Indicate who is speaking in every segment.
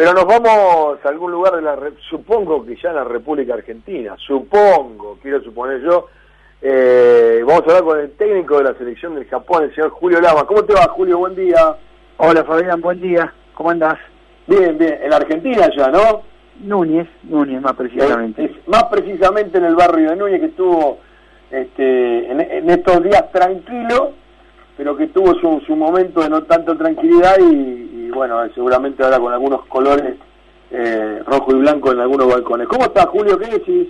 Speaker 1: Pero nos vamos a algún lugar de la, supongo que ya en la República Argentina, supongo, quiero suponer yo, eh, vamos a hablar con el técnico de la selección del Japón, el señor Julio Lama. ¿Cómo te va, Julio? Buen día.
Speaker 2: Hola, Fabián, buen día. ¿Cómo andás?
Speaker 1: Bien, bien. En la Argentina ya, ¿no?
Speaker 2: Núñez, Núñez más precisamente.
Speaker 1: Es, más precisamente en el barrio de Núñez que estuvo este, en, estos días tranquilo, pero que tuvo su, su momento de no tanto tranquilidad y, bueno, seguramente ahora con algunos colores eh, rojo y blanco en algunos balcones. ¿Cómo está Julio? ¿Qué decís?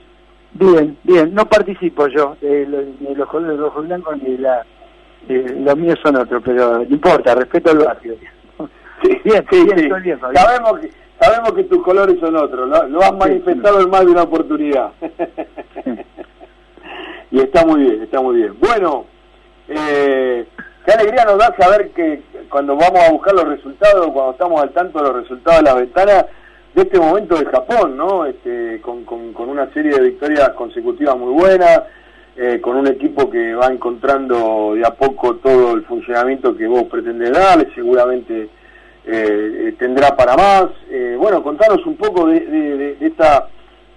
Speaker 2: Bien, bien, no participo yo de, los colores rojo y blanco ni de la... los míos son otros, pero no importa, respeto al barrio.
Speaker 1: Sí, bien, sí, bien, bien, sabemos, que, sabemos que tus colores son otros, lo, has manifestado en más de una oportunidad. y está muy bien, está muy bien. Bueno, eh, qué alegría nos da saber que cuando vamos a buscar los resultados, cuando estamos al tanto de los resultados de la ventana, de este momento de Japón, ¿no? Este, con, una serie de victorias consecutivas muy buenas, eh, con un equipo que va encontrando de a poco todo el funcionamiento que vos pretendés darle, seguramente eh, tendrá para más. Eh, bueno, contanos un poco de, esta,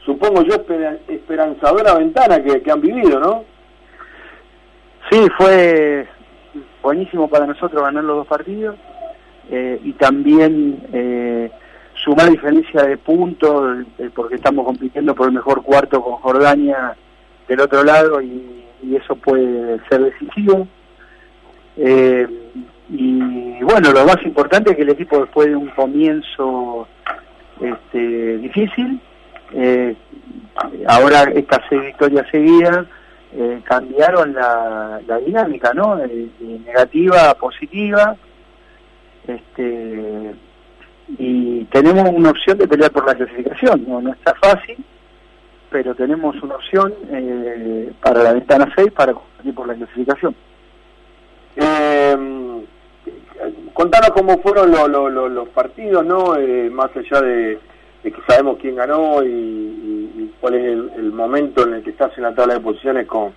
Speaker 1: supongo yo, esperanzadora ventana que han vivido, ¿no?
Speaker 2: Sí, fue buenísimo para nosotros ganar los dos partidos eh, y también eh, sumar diferencia de puntos eh, porque estamos compitiendo por el mejor cuarto con Jordania del otro lado y, eso puede ser decisivo. y bueno, lo más importante es que el equipo después de un comienzo este, difícil, ahora estas seis victorias seguidas, eh, cambiaron la, dinámica, ¿no? De, negativa a positiva. Este, y tenemos una opción de pelear por la clasificación, no, no está fácil, pero tenemos una opción eh, para la ventana 6 para competir por la clasificación.
Speaker 1: Eh, contanos cómo fueron los partidos, ¿no? Eh, más allá de, que sabemos quién ganó y cuál es el, momento en el que estás en la tabla de posiciones con,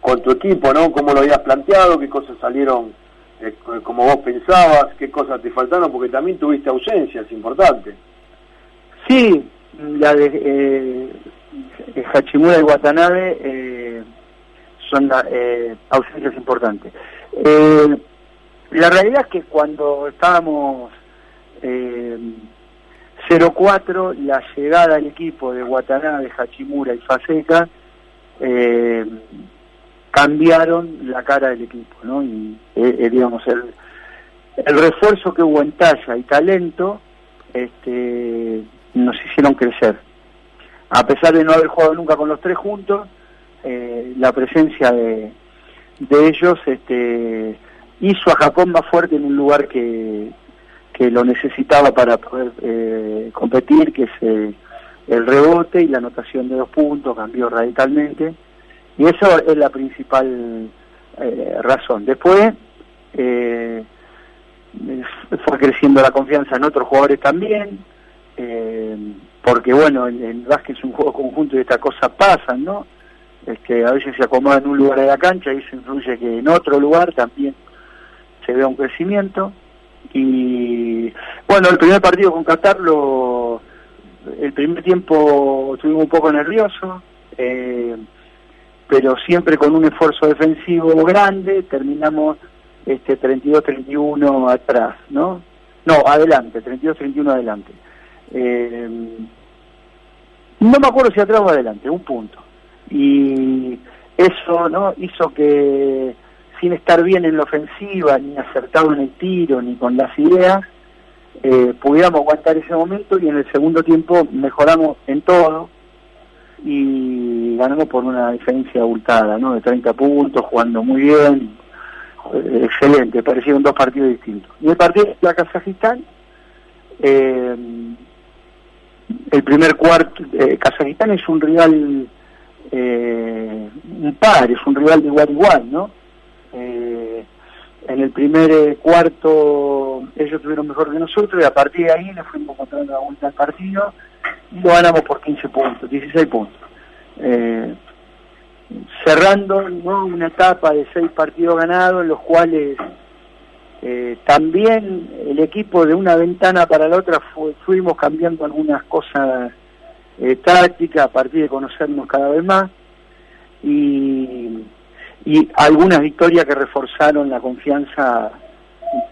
Speaker 1: con tu equipo, ¿no? ¿Cómo lo habías planteado? ¿Qué cosas salieron eh, como vos pensabas? ¿Qué cosas te faltaron? Porque también tuviste ausencias importantes.
Speaker 2: Sí, la de eh, Hachimura y Watanabe eh, son ausencias importantes. La realidad es que cuando estábamos 0-4, la llegada al equipo de Watanabe, Hachimura y Faseca eh, cambiaron la cara del equipo, ¿no? Y eh, eh, digamos, el, refuerzo que hubo en talla y talento este, nos hicieron crecer. A pesar de no haber jugado nunca con los tres juntos, la presencia de, de ellos este, hizo a Japón más fuerte en un lugar que, que lo necesitaba para poder eh, competir, que es eh, el rebote y la anotación de dos puntos, cambió radicalmente. Y eso es la principal eh, razón. Después fue creciendo la confianza en otros jugadores también, porque bueno, el, el básquet es un juego conjunto y estas cosas pasan, ¿no? Es que a veces se acomoda en un lugar de la cancha y eso influye que en otro lugar también se vea un crecimiento y bueno, el primer partido con Qatar, lo, el primer tiempo estuvimos un poco nerviosos, eh, pero siempre con un esfuerzo defensivo grande, terminamos este 32-31 atrás, ¿no? No, adelante, 32-31 adelante. Eh, no me acuerdo si atrás o adelante, un punto. Y eso no hizo que sin estar bien en la ofensiva, ni acertado en el tiro, ni con las ideas, eh, pudiéramos aguantar ese momento y en el segundo tiempo mejoramos en todo y ganamos por una diferencia abultada, ¿no? De 30 puntos, jugando muy bien, eh, excelente, parecieron dos partidos distintos. Y el partido de la Kazajistán, eh, el primer cuarto, Kazajistán es un rival, un par, es un rival de igual igual, ¿no? Eh, en el primer eh, cuarto ellos tuvieron mejor que nosotros y a partir de ahí le fuimos encontrando la vuelta al partido y lo ganamos por 15 puntos, 16 puntos. Eh, cerrando una etapa de seis partidos ganados en los cuales también el equipo de una ventana para la otra fuimos cambiando algunas cosas tácticas a partir de conocernos cada vez más y, y algunas victorias que reforzaron la confianza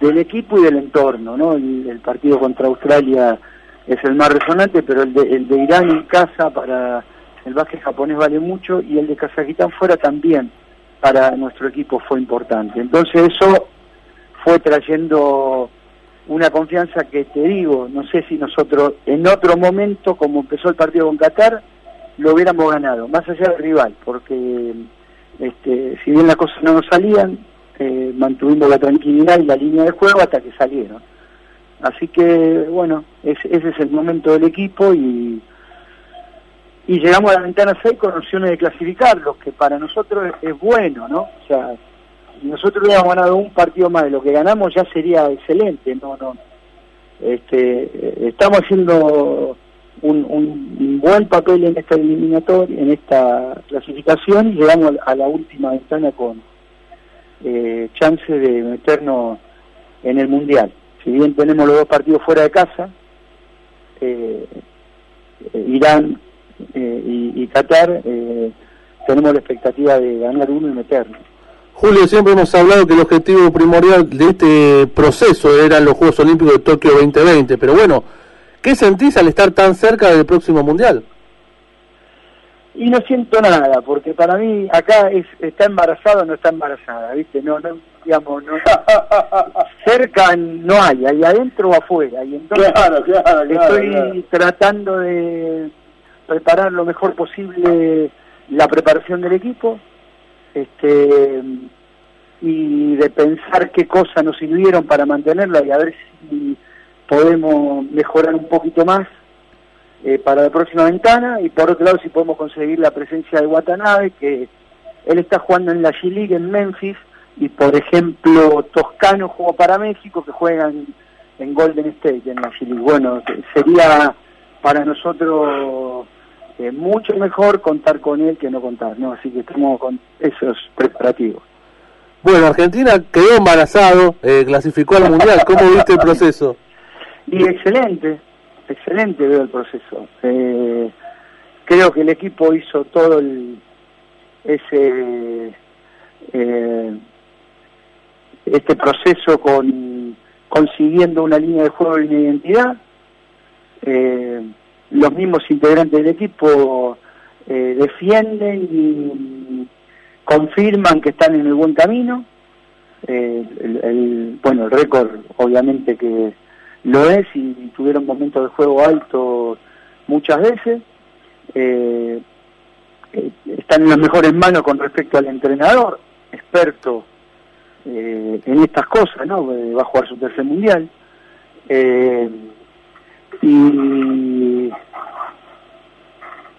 Speaker 2: del equipo y del entorno, ¿no? El, partido contra Australia es el más resonante, pero el de, el de Irán en casa para el básquet japonés vale mucho y el de Kazajistán fuera también para nuestro equipo fue importante. Entonces eso fue trayendo una confianza que te digo, no sé si nosotros en otro momento, como empezó el partido con Qatar, lo hubiéramos ganado, más allá del rival, porque este, si bien las cosas no nos salían, eh, mantuvimos la tranquilidad y la línea de juego hasta que salieron. Así que, bueno, ese es el momento del equipo y, y llegamos a la ventana 6 con opciones de clasificarlos, que para nosotros es, bueno, ¿no? O sea, si nosotros hubiéramos ganado un partido más de lo que ganamos ya sería excelente, ¿no? no este, estamos haciendo un, un buen papel en esta eliminatoria, en esta clasificación y llegamos a la última ventana con eh, chance de meternos en el Mundial. Si bien tenemos los dos partidos fuera de casa, eh, eh, Irán y, Qatar, tenemos la expectativa de ganar uno y meternos.
Speaker 3: Julio, siempre hemos hablado que el objetivo primordial de este proceso eran los Juegos Olímpicos de Tokio 2020, pero bueno, ¿qué sentís al estar tan cerca del próximo Mundial?
Speaker 2: y no siento nada, porque para mí acá es está embarazada o no está embarazada, ¿viste? No, no digamos, no, cerca no hay, hay adentro o afuera, y entonces estoy tratando de preparar lo mejor posible la preparación del equipo, este y de pensar qué cosas nos sirvieron para mantenerla y a ver si podemos mejorar un poquito más eh, para la próxima ventana y por otro lado si podemos conseguir la presencia de Watanabe que él está jugando en la G-League en Memphis y por ejemplo Toscano jugó para México que juegan en Golden State en la G-League. Bueno, sería para nosotros eh, mucho mejor contar con él que no contar, ¿no? Así que estamos con esos preparativos.
Speaker 3: Bueno, Argentina quedó embarazado, eh, clasificó al Mundial. ¿Cómo viste el proceso?
Speaker 2: Y excelente, excelente veo el proceso. Eh, creo que el equipo hizo todo el, ese eh, este proceso con consiguiendo una línea de juego y una identidad. Eh, los mismos integrantes del equipo defienden y confirman que están en el buen camino. el, bueno, el récord obviamente que lo es y tuvieron momentos de juego alto muchas veces. Eh, eh, están en las mejores manos con respecto al entrenador, experto eh, en estas cosas, ¿no? Va a jugar su tercer mundial. y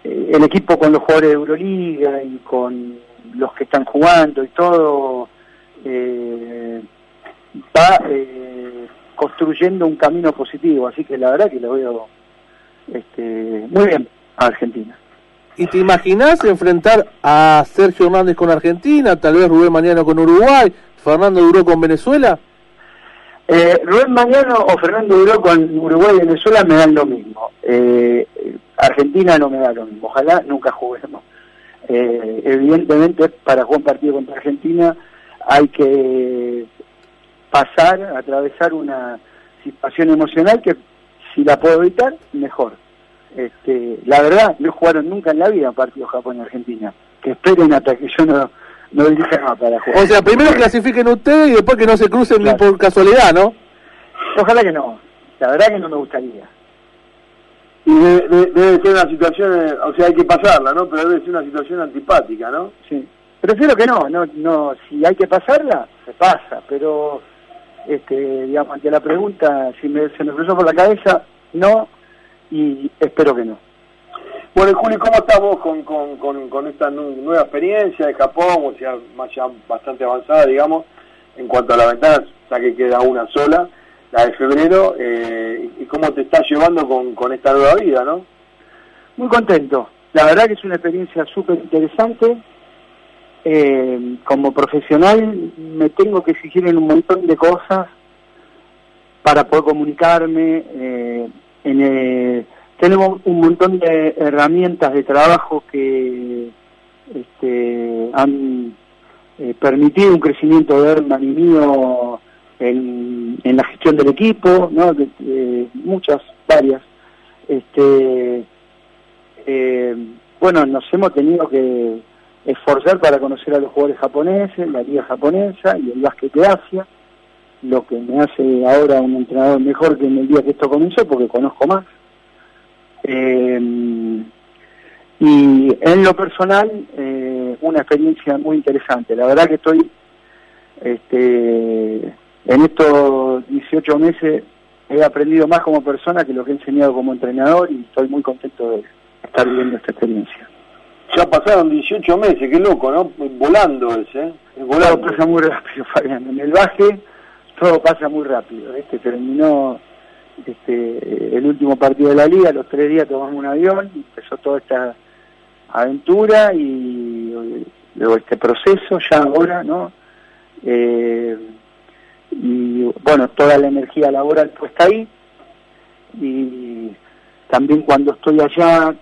Speaker 2: el equipo con los jugadores de Euroliga y con los que están jugando y todo va construyendo un camino positivo, así que la verdad que lo veo este, muy bien a Argentina.
Speaker 3: ¿Y te imaginas enfrentar a Sergio Hernández con Argentina, tal vez Rubén Mañano con Uruguay, Fernando Duró con Venezuela?
Speaker 2: Eh, Rubén Mañano o Fernando Duró con Uruguay y Venezuela me dan lo mismo. Eh, Argentina no me da lo mismo, ojalá nunca juguemos. Eh, evidentemente para jugar un partido contra Argentina hay que pasar, atravesar una situación emocional que si la puedo evitar, mejor. Este, la verdad, no jugaron nunca en la vida un partido Japón-Argentina. Que esperen hasta que yo no, no dirija nada para jugar.
Speaker 3: O sea, primero clasifiquen ustedes y después que no se crucen ni por casualidad, ¿no?
Speaker 2: Ojalá que no. La verdad que no me gustaría.
Speaker 1: Y debe, ser una situación, o sea, hay que pasarla, ¿no? Pero debe ser una situación antipática, ¿no?
Speaker 2: Sí. Prefiero que no, no, no, si hay que pasarla, se pasa, pero este, digamos, ante la pregunta, si me, se me cruzó por la cabeza, no, y espero que no.
Speaker 1: Bueno, Juli, ¿cómo estamos con, con, con, esta nueva experiencia de Japón, o sea, más ya bastante avanzada, digamos, en cuanto a la ventana, ya que queda una sola, la de febrero, eh, y cómo te estás llevando con, con esta nueva vida, ¿no?
Speaker 2: Muy contento. La verdad que es una experiencia súper interesante, eh, como profesional me tengo que exigir en un montón de cosas para poder comunicarme. Eh, en, tenemos un montón de herramientas de trabajo que este, han permitido un crecimiento de Herman y mío en, la gestión del equipo, ¿no? muchas, varias. Este, bueno, nos hemos tenido que esforzar para conocer a los jugadores japoneses, la liga japonesa y el básquet de Asia, lo que me hace ahora un entrenador mejor que en el día que esto comenzó, porque conozco más. Eh, y en lo personal, eh, una experiencia muy interesante. La verdad que estoy, este, en estos 18 meses, he aprendido más como persona que lo que he enseñado como entrenador y estoy muy contento de estar viviendo esta experiencia.
Speaker 1: Ya pasaron 18 meses, qué loco, ¿no? Volando ese, ¿eh?
Speaker 2: Todo pasa muy rápido, Fabián. En el baje todo pasa muy rápido. Este terminó este, el último partido de la liga, los tres días tomamos un avión, empezó toda esta aventura y luego este proceso ya ahora, ¿no? Eh, y bueno, toda la energía laboral puesta ahí y también cuando estoy allá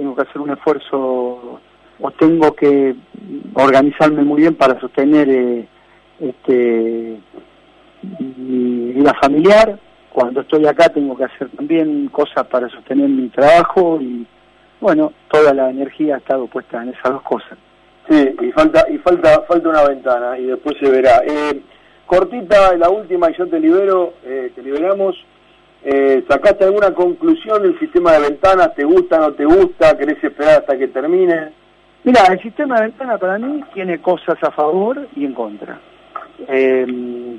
Speaker 2: tengo que hacer un esfuerzo o tengo que organizarme muy bien para sostener eh, este, mi vida familiar. Cuando estoy acá tengo que hacer también cosas para sostener mi trabajo y bueno, toda la energía ha estado puesta en esas dos cosas.
Speaker 1: Sí, y falta y falta falta una ventana y después se verá. Eh, cortita, la última y yo te libero, eh, te liberamos. Eh, ¿Sacaste alguna conclusión del sistema de ventanas? ¿Te gusta, no te gusta? ¿Querés esperar hasta que termine?
Speaker 2: Mira, el sistema de ventanas para mí tiene cosas a favor y en contra. Em,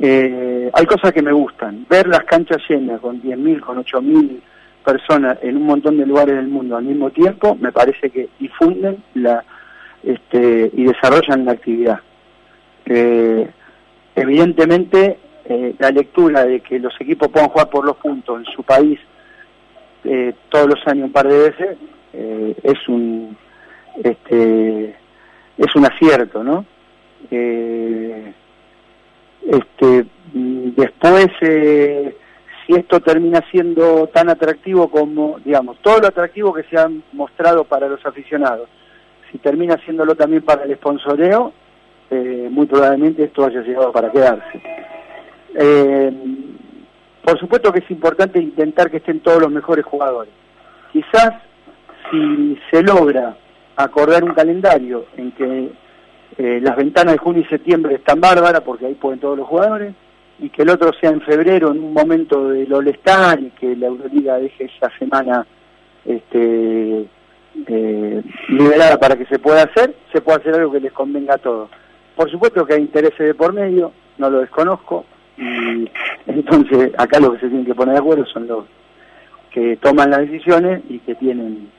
Speaker 2: eh, hay cosas que me gustan. Ver las canchas llenas con 10.000, con 8.000 personas en un montón de lugares del mundo al mismo tiempo, me parece que difunden la este, y desarrollan la actividad. Eh, evidentemente eh, la lectura de que los equipos puedan jugar por los puntos en su país eh, todos los años un par de veces eh, es un este es un acierto no este después si esto termina siendo tan atractivo como digamos todo lo atractivo que se ha mostrado para los aficionados si termina siéndolo también para el sponsoreo muy probablemente esto haya llegado para quedarse eh, por supuesto que es importante intentar que estén todos los mejores jugadores. Quizás si se logra acordar un calendario en que eh, las ventanas de junio y septiembre están bárbaras porque ahí pueden todos los jugadores y que el otro sea en febrero en un momento del all y que la Euroliga deje esa semana este, eh, liberada para que se pueda hacer, se puede hacer algo que les convenga a todos. Por supuesto que hay intereses de por medio, no lo desconozco, y entonces acá lo que se tienen que poner de acuerdo son los que toman las decisiones y que tienen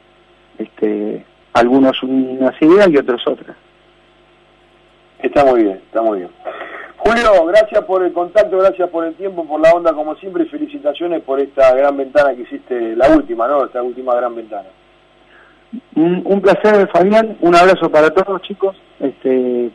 Speaker 2: este algunos unas ideas y otros otras.
Speaker 1: Está muy bien, está muy bien. Julio, gracias por el contacto, gracias por el tiempo, por la onda como siempre y felicitaciones por esta gran ventana que hiciste, la última, ¿no? Esta última gran ventana.
Speaker 2: Un, un placer, Fabián, un abrazo para todos chicos, este